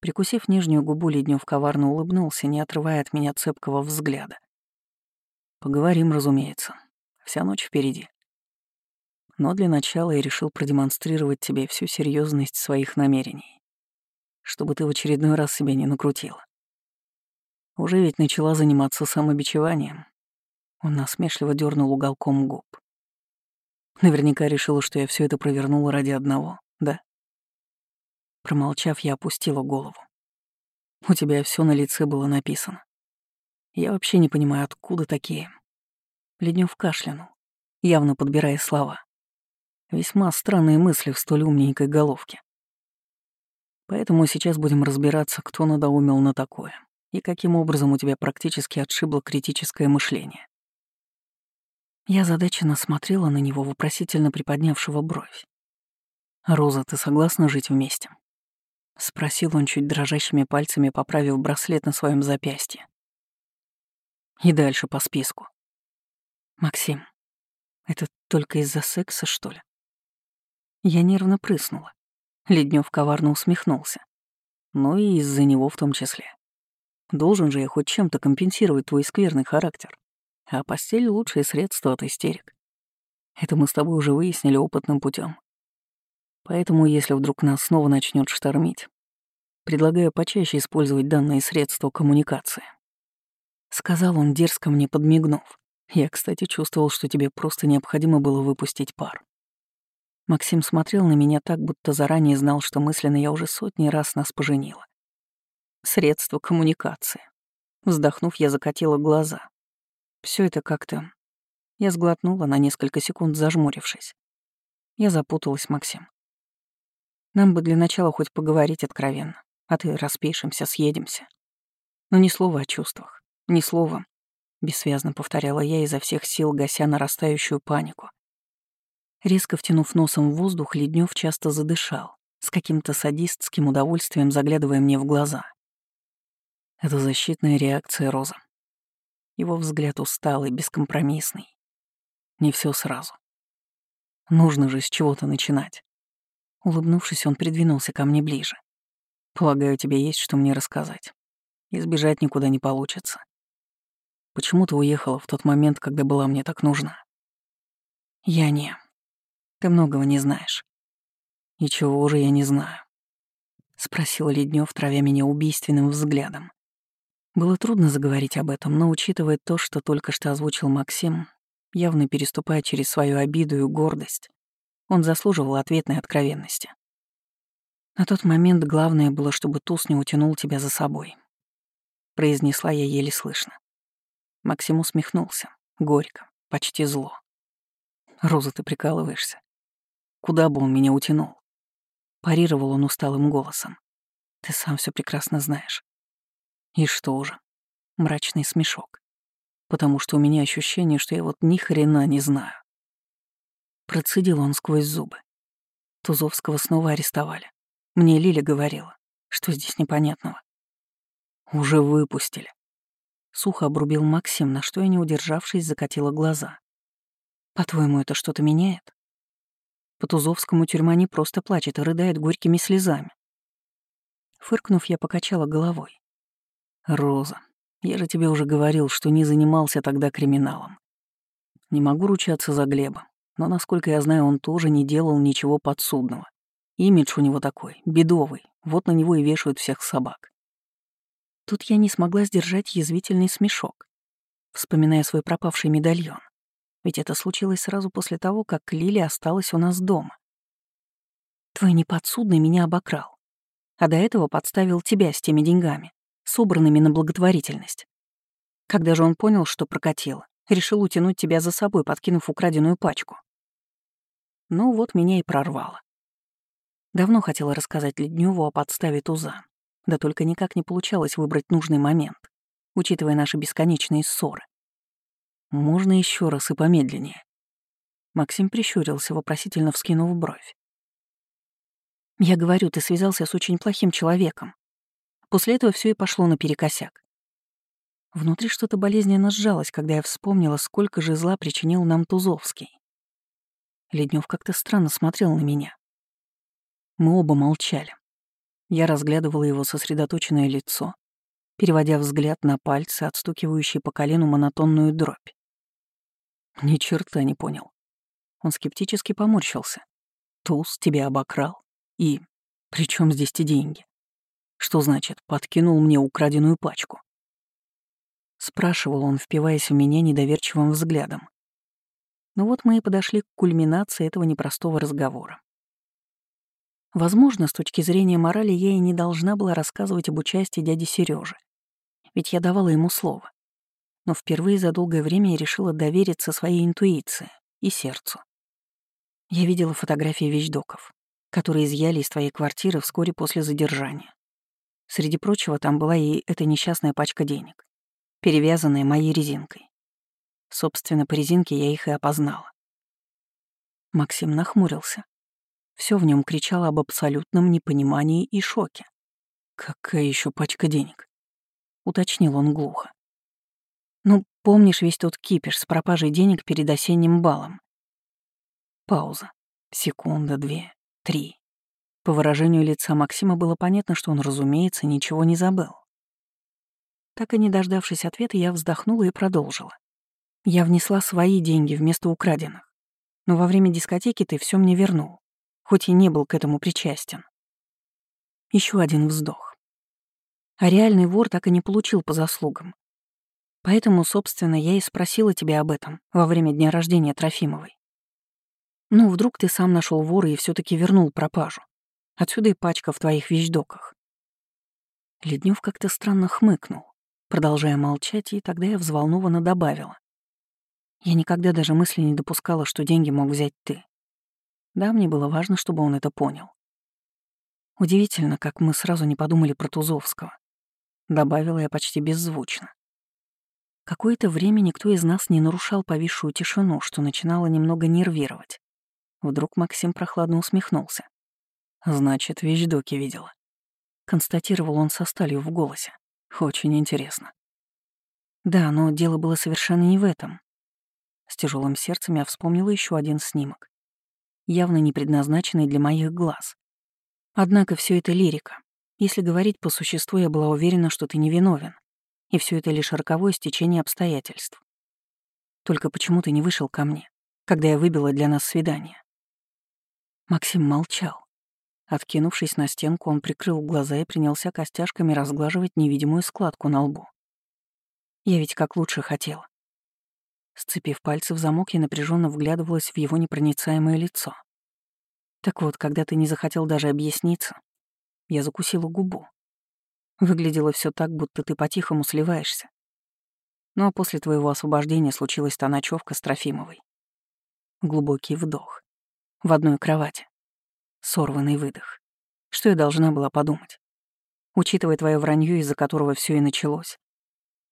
Прикусив нижнюю губу, Леднев коварно улыбнулся, не отрывая от меня цепкого взгляда. «Поговорим, разумеется. Вся ночь впереди. Но для начала я решил продемонстрировать тебе всю серьезность своих намерений, чтобы ты в очередной раз себя не накрутила. Уже ведь начала заниматься самобичеванием, Он насмешливо дернул уголком губ. Наверняка решила, что я все это провернула ради одного, да? Промолчав, я опустила голову. У тебя все на лице было написано. Я вообще не понимаю, откуда такие. Леднев кашлянул, явно подбирая слова. Весьма странные мысли в столь умненькой головке. Поэтому сейчас будем разбираться, кто надоумил на такое и каким образом у тебя практически отшибло критическое мышление. Я задаченно смотрела на него, вопросительно приподнявшего бровь. «Роза, ты согласна жить вместе?» — спросил он чуть дрожащими пальцами, поправив браслет на своем запястье. И дальше по списку. «Максим, это только из-за секса, что ли?» Я нервно прыснула. Леднев коварно усмехнулся. Ну и из-за него в том числе. Должен же я хоть чем-то компенсировать твой скверный характер. А постель — лучшее средство от истерик. Это мы с тобой уже выяснили опытным путем. Поэтому, если вдруг нас снова начнет штормить, предлагаю почаще использовать данные средства коммуникации. Сказал он, дерзко мне подмигнув. Я, кстати, чувствовал, что тебе просто необходимо было выпустить пар. Максим смотрел на меня так, будто заранее знал, что мысленно я уже сотни раз нас поженила. Средство коммуникации. Вздохнув, я закатила глаза. Все это как-то... Я сглотнула на несколько секунд, зажмурившись. Я запуталась, Максим. Нам бы для начала хоть поговорить откровенно, а ты распишемся, съедемся. Но ни слова о чувствах, ни слова. Бессвязно повторяла я изо всех сил, гася нарастающую панику. Резко втянув носом в воздух, Леднев часто задышал, с каким-то садистским удовольствием заглядывая мне в глаза. Это защитная реакция Роза. Его взгляд усталый, бескомпромиссный. Не все сразу. Нужно же с чего-то начинать. Улыбнувшись, он придвинулся ко мне ближе. «Полагаю, тебе есть что мне рассказать. Избежать никуда не получится. Почему ты уехала в тот момент, когда была мне так нужна?» «Я не. Ты многого не знаешь». «Ничего же я не знаю», — спросил Леднев, травя меня убийственным взглядом. Было трудно заговорить об этом, но учитывая то, что только что озвучил Максим, явно переступая через свою обиду и гордость, он заслуживал ответной откровенности. На тот момент главное было, чтобы Туз не утянул тебя за собой. Произнесла я еле слышно. Максим усмехнулся, горько, почти зло. «Роза, ты прикалываешься. Куда бы он меня утянул?» Парировал он усталым голосом. «Ты сам все прекрасно знаешь. И что же? Мрачный смешок. Потому что у меня ощущение, что я вот ни хрена не знаю. Процедил он сквозь зубы. Тузовского снова арестовали. Мне Лиля говорила, что здесь непонятного. Уже выпустили. Сухо обрубил Максим, на что я, не удержавшись, закатила глаза. По-твоему, это что-то меняет? По Тузовскому тюрьма не просто плачет, а рыдает горькими слезами. Фыркнув, я покачала головой. «Роза, я же тебе уже говорил, что не занимался тогда криминалом. Не могу ручаться за Глеба, но, насколько я знаю, он тоже не делал ничего подсудного. Имидж у него такой, бедовый, вот на него и вешают всех собак». Тут я не смогла сдержать язвительный смешок, вспоминая свой пропавший медальон. Ведь это случилось сразу после того, как Лили осталась у нас дома. Твой неподсудный меня обокрал, а до этого подставил тебя с теми деньгами собранными на благотворительность. Когда же он понял, что прокатило, решил утянуть тебя за собой, подкинув украденную пачку. Ну вот меня и прорвало. Давно хотела рассказать Ледневу о подставе туза, да только никак не получалось выбрать нужный момент, учитывая наши бесконечные ссоры. Можно еще раз и помедленнее. Максим прищурился, вопросительно вскинув бровь. «Я говорю, ты связался с очень плохим человеком. После этого все и пошло наперекосяк. Внутри что-то болезненно сжалось, когда я вспомнила, сколько же зла причинил нам Тузовский. Леднев как-то странно смотрел на меня. Мы оба молчали. Я разглядывала его сосредоточенное лицо, переводя взгляд на пальцы, отстукивающие по колену монотонную дробь. Ни черта не понял. Он скептически поморщился. Туз тебя обокрал. И при чем здесь те деньги? Что значит, подкинул мне украденную пачку? спрашивал он, впиваясь в меня недоверчивым взглядом. Но вот мы и подошли к кульминации этого непростого разговора. Возможно, с точки зрения морали я и не должна была рассказывать об участии дяди Сережи, ведь я давала ему слово. Но впервые за долгое время я решила довериться своей интуиции и сердцу. Я видела фотографии вещдоков, которые изъяли из твоей квартиры вскоре после задержания. Среди прочего, там была и эта несчастная пачка денег, перевязанная моей резинкой. Собственно, по резинке я их и опознала. Максим нахмурился. Все в нем кричало об абсолютном непонимании и шоке. «Какая еще пачка денег?» — уточнил он глухо. «Ну, помнишь весь тот кипиш с пропажей денег перед осенним балом?» Пауза. Секунда, две, три. По выражению лица Максима было понятно, что он, разумеется, ничего не забыл. Так и не дождавшись ответа, я вздохнула и продолжила. Я внесла свои деньги вместо украденных. Но во время дискотеки ты все мне вернул, хоть и не был к этому причастен. Еще один вздох. А реальный вор так и не получил по заслугам. Поэтому, собственно, я и спросила тебя об этом во время дня рождения Трофимовой. Ну, вдруг ты сам нашел вора и все таки вернул пропажу. Отсюда и пачка в твоих вещдоках. Леднев как-то странно хмыкнул, продолжая молчать, и тогда я взволнованно добавила. Я никогда даже мысли не допускала, что деньги мог взять ты. Да, мне было важно, чтобы он это понял. Удивительно, как мы сразу не подумали про Тузовского. Добавила я почти беззвучно. Какое-то время никто из нас не нарушал повисшую тишину, что начинало немного нервировать. Вдруг Максим прохладно усмехнулся. «Значит, вещдоки видела». Констатировал он со сталью в голосе. «Очень интересно». Да, но дело было совершенно не в этом. С тяжелым сердцем я вспомнила еще один снимок. Явно не предназначенный для моих глаз. Однако все это лирика. Если говорить по существу, я была уверена, что ты невиновен. И все это лишь роковое стечение обстоятельств. Только почему ты не вышел ко мне, когда я выбила для нас свидание? Максим молчал. Откинувшись на стенку, он прикрыл глаза и принялся костяшками разглаживать невидимую складку на лбу. Я ведь как лучше хотела. Сцепив пальцы в замок, я напряженно вглядывалась в его непроницаемое лицо. Так вот, когда ты не захотел даже объясниться, я закусила губу. Выглядело все так, будто ты по-тихому сливаешься. Ну а после твоего освобождения случилась та ночевка с Трофимовой. Глубокий вдох в одной кровати. Сорванный выдох. Что я должна была подумать? Учитывая твое вранье, из-за которого все и началось.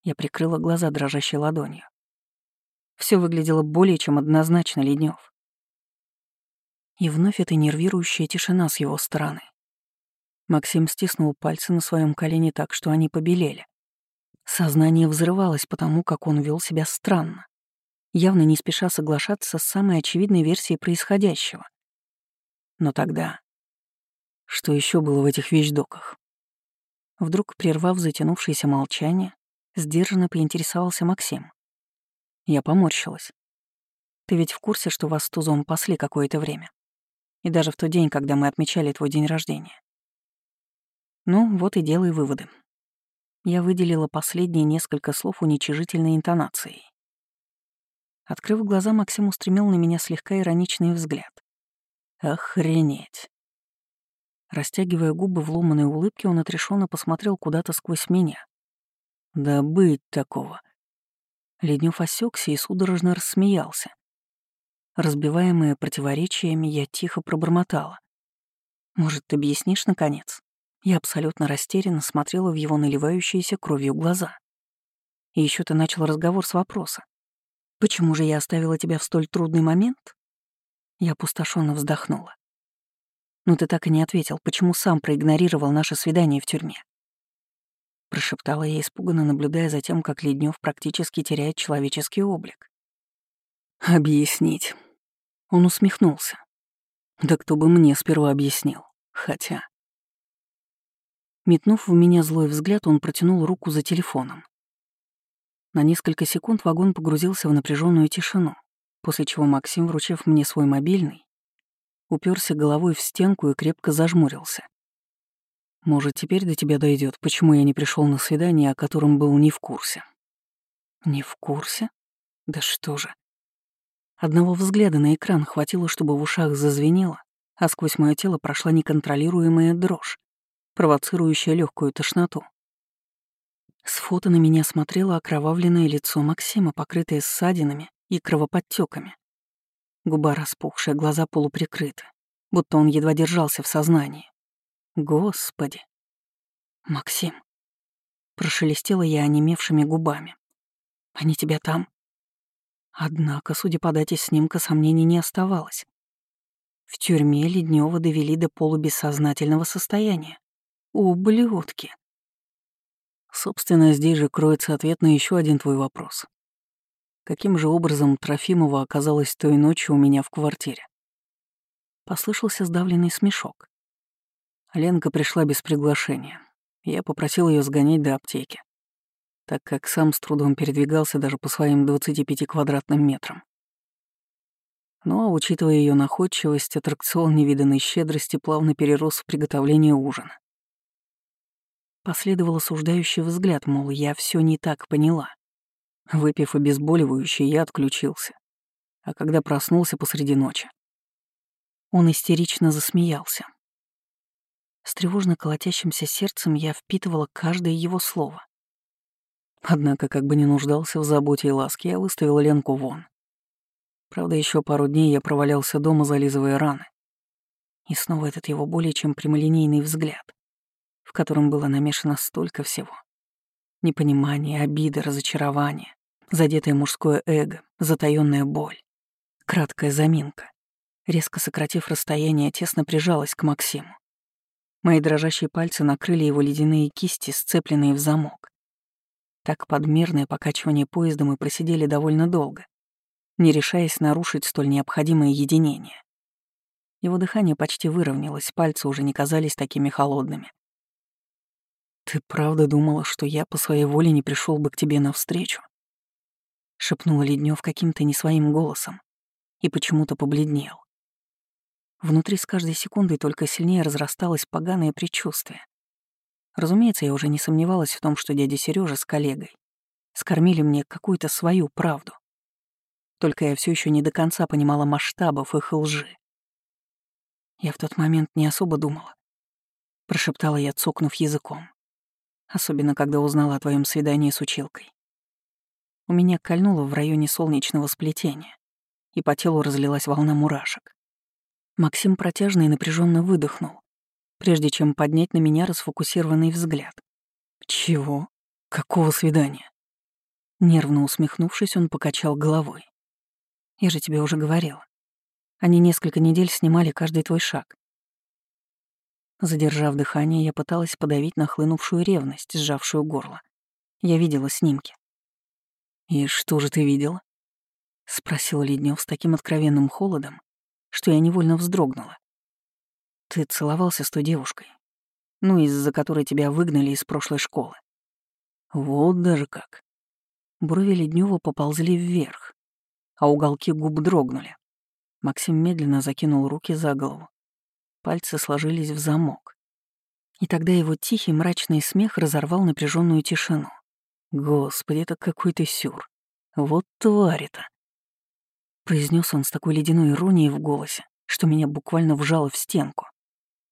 Я прикрыла глаза дрожащей ладонью. Все выглядело более чем однозначно, Леднев. И вновь эта нервирующая тишина с его стороны. Максим стиснул пальцы на своем колене так, что они побелели. Сознание взрывалось потому, как он вел себя странно явно не спеша соглашаться с самой очевидной версией происходящего. Но тогда... Что еще было в этих вещдоках? Вдруг, прервав затянувшееся молчание, сдержанно поинтересовался Максим. Я поморщилась. Ты ведь в курсе, что вас с Тузом пасли какое-то время? И даже в тот день, когда мы отмечали твой день рождения. Ну, вот и делай выводы. Я выделила последние несколько слов уничижительной интонацией. Открыв глаза, Максим устремил на меня слегка ироничный взгляд. «Охренеть!» Растягивая губы в ломаной улыбке, он отрешенно посмотрел куда-то сквозь меня. «Да быть такого!» Леднев осекся и судорожно рассмеялся. Разбиваемая противоречиями, я тихо пробормотала. «Может, ты объяснишь, наконец?» Я абсолютно растерянно смотрела в его наливающиеся кровью глаза. И еще ты начал разговор с вопроса. Почему же я оставила тебя в столь трудный момент? Я опустошенно вздохнула. Но ты так и не ответил, почему сам проигнорировал наше свидание в тюрьме. Прошептала я, испуганно наблюдая за тем, как Леднев практически теряет человеческий облик. «Объяснить». Он усмехнулся. «Да кто бы мне сперва объяснил? Хотя...» Метнув в меня злой взгляд, он протянул руку за телефоном. На несколько секунд вагон погрузился в напряженную тишину, после чего Максим, вручив мне свой мобильный, уперся головой в стенку и крепко зажмурился. «Может, теперь до тебя дойдет, почему я не пришел на свидание, о котором был не в курсе?» Не в курсе? Да что же. Одного взгляда на экран хватило, чтобы в ушах зазвенело, а сквозь мое тело прошла неконтролируемая дрожь, провоцирующая легкую тошноту. С фото на меня смотрело окровавленное лицо Максима, покрытое ссадинами и кровоподтеками. Губа распухшая, глаза полуприкрыты, будто он едва держался в сознании. Господи. Максим. Прошелестела я онемевшими губами. Они тебя там? Однако, судя по дате снимка, сомнений не оставалось. В тюрьме Леднева довели до полубессознательного состояния. Ублюдки. Собственно, здесь же кроется ответ на еще один твой вопрос. Каким же образом Трофимова оказалась той ночью у меня в квартире? Послышался сдавленный смешок. Ленка пришла без приглашения. Я попросил ее сгонять до аптеки так как сам с трудом передвигался даже по своим 25 квадратным метрам. Ну а учитывая ее находчивость, аттракцион невиданной щедрости плавно перерос в приготовление ужина. Последовал осуждающий взгляд, мол, я все не так поняла. Выпив обезболивающее, я отключился. А когда проснулся посреди ночи, он истерично засмеялся. С тревожно колотящимся сердцем я впитывала каждое его слово. Однако, как бы не нуждался в заботе и ласке, я выставил Ленку вон. Правда, еще пару дней я провалялся дома, зализывая раны. И снова этот его более чем прямолинейный взгляд, в котором было намешано столько всего. Непонимание, обиды, разочарование, задетое мужское эго, затаённая боль. Краткая заминка. Резко сократив расстояние, тесно прижалась к Максиму. Мои дрожащие пальцы накрыли его ледяные кисти, сцепленные в замок. Так подмерное покачивание поезда мы просидели довольно долго, не решаясь нарушить столь необходимое единение. Его дыхание почти выровнялось, пальцы уже не казались такими холодными. «Ты правда думала, что я по своей воле не пришел бы к тебе навстречу?» — шепнула Леднев каким-то не своим голосом и почему-то побледнел. Внутри с каждой секундой только сильнее разрасталось поганое предчувствие. Разумеется, я уже не сомневалась в том, что дядя Сережа с коллегой скормили мне какую-то свою правду. Только я все еще не до конца понимала масштабов их лжи. Я в тот момент не особо думала. Прошептала я, цокнув языком. Особенно, когда узнала о твоем свидании с училкой. У меня кольнуло в районе солнечного сплетения, и по телу разлилась волна мурашек. Максим протяжно и напряженно выдохнул, прежде чем поднять на меня расфокусированный взгляд. «Чего? Какого свидания?» Нервно усмехнувшись, он покачал головой. «Я же тебе уже говорила. Они несколько недель снимали каждый твой шаг. Задержав дыхание, я пыталась подавить нахлынувшую ревность, сжавшую горло. Я видела снимки. «И что же ты видела?» — спросил Леднев с таким откровенным холодом, что я невольно вздрогнула. Ты целовался с той девушкой, ну, из-за которой тебя выгнали из прошлой школы. Вот даже как. Брови Леднева поползли вверх, а уголки губ дрогнули. Максим медленно закинул руки за голову. Пальцы сложились в замок. И тогда его тихий мрачный смех разорвал напряженную тишину. Господи, это какой-то сюр. Вот тварь-то. Произнес он с такой ледяной иронией в голосе, что меня буквально вжало в стенку.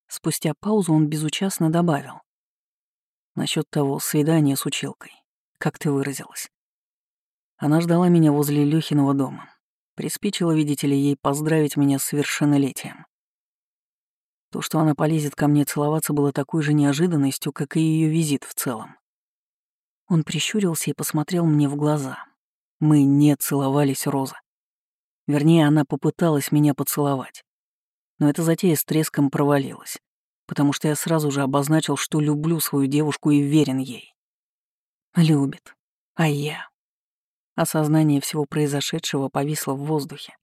Спустя паузу он безучастно добавил. Насчет того свидания с училкой, как ты выразилась. Она ждала меня возле Лёхиного дома. Приспичило, видите ли, ей поздравить меня с совершеннолетием. То, что она полезет ко мне целоваться, было такой же неожиданностью, как и ее визит в целом. Он прищурился и посмотрел мне в глаза. Мы не целовались, Роза. Вернее, она попыталась меня поцеловать. Но эта затея с треском провалилась потому что я сразу же обозначил, что люблю свою девушку и верен ей. Любит. А я? Осознание всего произошедшего повисло в воздухе.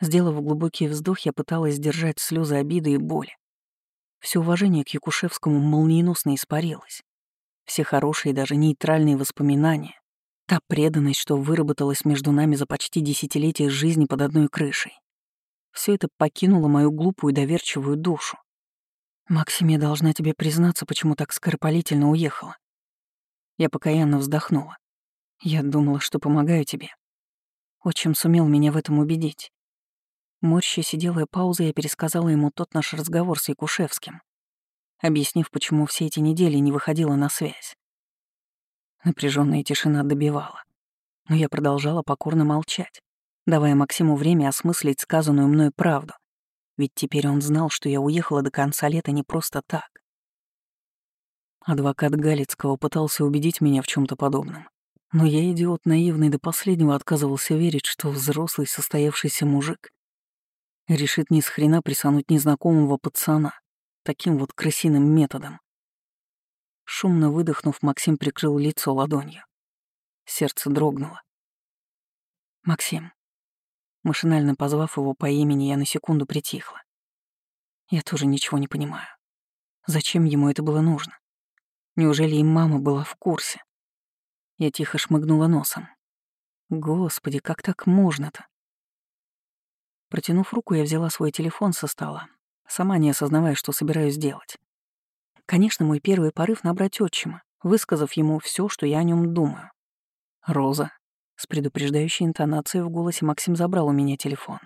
Сделав глубокий вздох, я пыталась сдержать слезы обиды и боли. Все уважение к Якушевскому молниеносно испарилось. Все хорошие, даже нейтральные воспоминания. Та преданность, что выработалась между нами за почти десятилетие жизни под одной крышей. Все это покинуло мою глупую доверчивую душу. «Максим, я должна тебе признаться, почему так скоропалительно уехала». Я покаянно вздохнула. Я думала, что помогаю тебе. Отчим сумел меня в этом убедить. Морща делая паузу, я пересказала ему тот наш разговор с Якушевским, объяснив, почему все эти недели не выходила на связь. Напряженная тишина добивала. Но я продолжала покорно молчать, давая Максиму время осмыслить сказанную мной правду. Ведь теперь он знал, что я уехала до конца лета не просто так. Адвокат Галицкого пытался убедить меня в чем то подобном. Но я, идиот наивный, до последнего отказывался верить, что взрослый состоявшийся мужик решит ни с хрена присануть незнакомого пацана таким вот крысиным методом. Шумно выдохнув, Максим прикрыл лицо ладонью. Сердце дрогнуло. «Максим». Машинально позвав его по имени, я на секунду притихла. Я тоже ничего не понимаю. Зачем ему это было нужно? Неужели и мама была в курсе? Я тихо шмыгнула носом. Господи, как так можно-то? Протянув руку, я взяла свой телефон со стола, сама не осознавая, что собираюсь делать. Конечно, мой первый порыв — набрать отчима, высказав ему все, что я о нем думаю. «Роза», — с предупреждающей интонацией в голосе Максим забрал у меня телефон.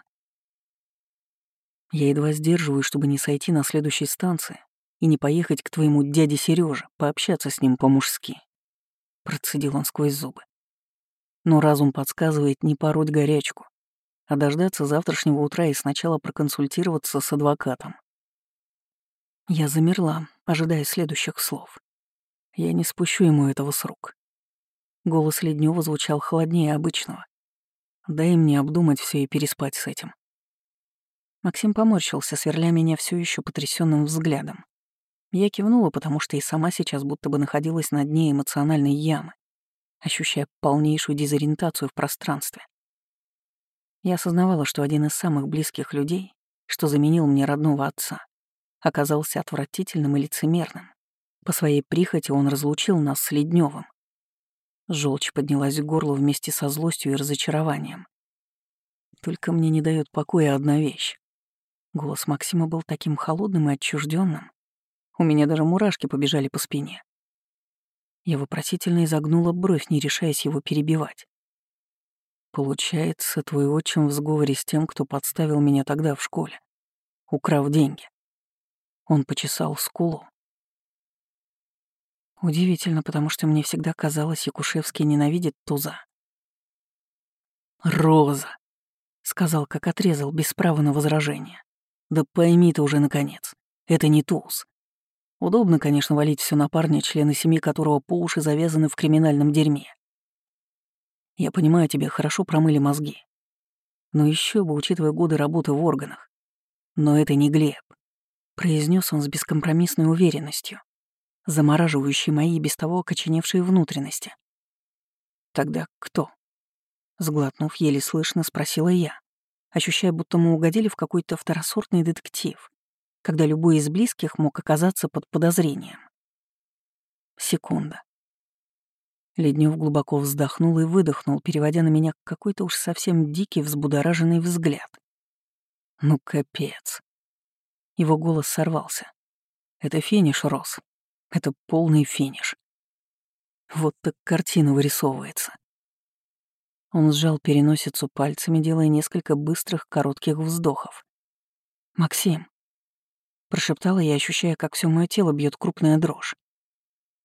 Я едва сдерживаю, чтобы не сойти на следующей станции и не поехать к твоему дяде Сереже, пообщаться с ним по-мужски. Процедил он сквозь зубы. Но разум подсказывает не пороть горячку, а дождаться завтрашнего утра и сначала проконсультироваться с адвокатом. Я замерла, ожидая следующих слов. Я не спущу ему этого с рук. Голос Леднева звучал холоднее обычного. Дай мне обдумать все и переспать с этим. Максим поморщился, сверля меня все еще потрясенным взглядом. Я кивнула, потому что и сама сейчас будто бы находилась на дне эмоциональной ямы, ощущая полнейшую дезориентацию в пространстве. Я осознавала, что один из самых близких людей, что заменил мне родного отца, оказался отвратительным и лицемерным. По своей прихоти он разлучил нас с Ледневым. Желчь поднялась к горлу вместе со злостью и разочарованием. Только мне не дает покоя одна вещь. Голос Максима был таким холодным и отчужденным. У меня даже мурашки побежали по спине. Я вопросительно изогнула бровь, не решаясь его перебивать. Получается, твой отчим в сговоре с тем, кто подставил меня тогда в школе, украв деньги. Он почесал скулу. Удивительно, потому что мне всегда казалось, Якушевский ненавидит Туза. «Роза», — сказал, как отрезал, без права на возражение. «Да пойми ты уже, наконец, это не Туз. Удобно, конечно, валить все на парня, члены семьи которого по уши завязаны в криминальном дерьме. Я понимаю, тебе хорошо промыли мозги. Но еще бы, учитывая годы работы в органах. Но это не Глеб, произнес он с бескомпромиссной уверенностью, замораживающей мои без того окоченевшие внутренности. Тогда кто? Сглотнув, еле слышно, спросила я, ощущая, будто мы угодили в какой-то второсортный детектив, когда любой из близких мог оказаться под подозрением. Секунда. Леднев глубоко вздохнул и выдохнул, переводя на меня какой-то уж совсем дикий, взбудораженный взгляд. Ну, капец. Его голос сорвался. Это финиш, Рос. Это полный финиш. Вот так картина вырисовывается. Он сжал переносицу пальцами, делая несколько быстрых, коротких вздохов. «Максим», — прошептала я, ощущая, как все мое тело бьет крупная дрожь.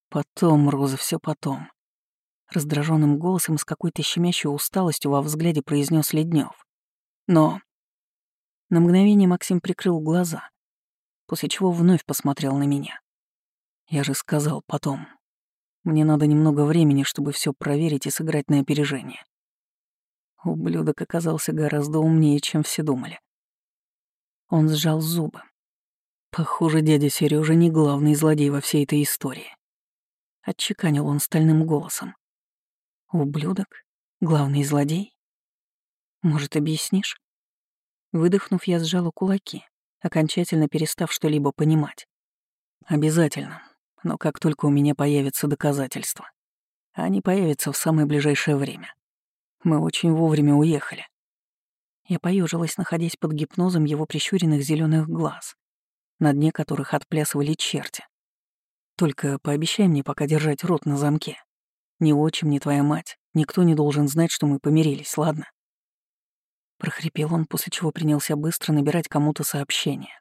«Потом, Роза, все потом. Раздраженным голосом с какой-то щемящей усталостью во взгляде произнес Леднев. Но... На мгновение Максим прикрыл глаза, после чего вновь посмотрел на меня. Я же сказал потом. Мне надо немного времени, чтобы все проверить и сыграть на опережение. Ублюдок оказался гораздо умнее, чем все думали. Он сжал зубы. Похоже, дядя Сережа не главный злодей во всей этой истории. Отчеканил он стальным голосом. Ублюдок? Главный злодей? Может, объяснишь? Выдохнув, я сжала кулаки, окончательно перестав что-либо понимать. Обязательно. Но как только у меня появятся доказательства. Они появятся в самое ближайшее время. Мы очень вовремя уехали. Я поежилась, находясь под гипнозом его прищуренных зеленых глаз, на дне которых отплясывали черти. Только пообещай мне пока держать рот на замке. Ни отчим, ни твоя мать Никто не должен знать, что мы помирились, ладно?» Прохрипел он, после чего принялся быстро набирать кому-то сообщение.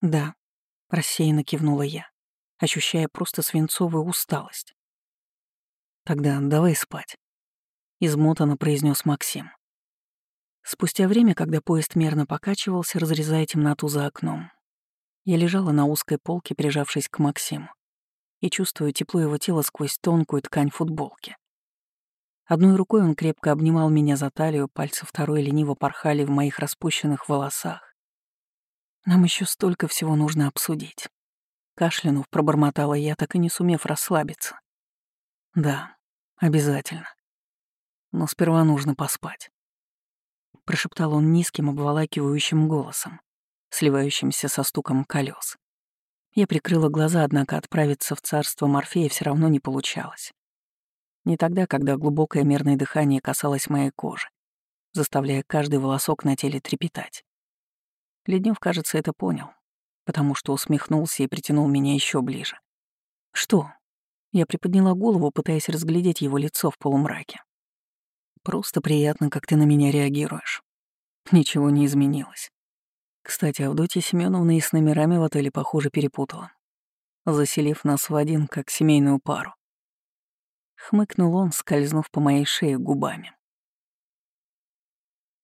«Да», — рассеянно кивнула я, ощущая просто свинцовую усталость. «Тогда давай спать», — измотанно произнес Максим. Спустя время, когда поезд мерно покачивался, разрезая темноту за окном, я лежала на узкой полке, прижавшись к Максиму, и чувствую тепло его тела сквозь тонкую ткань футболки. Одной рукой он крепко обнимал меня за талию, пальцы второй лениво порхали в моих распущенных волосах. Нам еще столько всего нужно обсудить. Кашлянув, пробормотала я, так и не сумев расслабиться. Да, обязательно. Но сперва нужно поспать. Прошептал он низким, обволакивающим голосом, сливающимся со стуком колес. Я прикрыла глаза, однако отправиться в царство Морфея все равно не получалось. Не тогда, когда глубокое мерное дыхание касалось моей кожи, заставляя каждый волосок на теле трепетать. Леднев, кажется, это понял, потому что усмехнулся и притянул меня еще ближе. «Что?» Я приподняла голову, пытаясь разглядеть его лицо в полумраке. «Просто приятно, как ты на меня реагируешь. Ничего не изменилось. Кстати, Авдотья Семеновна и с номерами в отеле, похоже, перепутала, заселив нас в один, как семейную пару. Хмыкнул он, скользнув по моей шее губами.